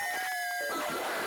you